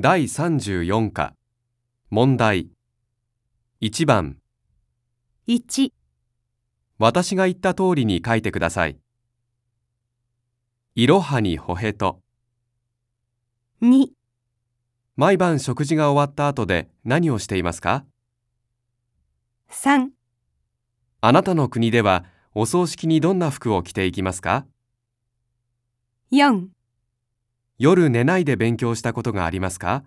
第34課。問題。1番。1、私が言った通りに書いてください。いろはにほへと。2、毎晩食事が終わった後で何をしていますか？3、あなたの国ではお葬式にどんな服を着ていきますか？4夜寝ないで勉強したことがありますか？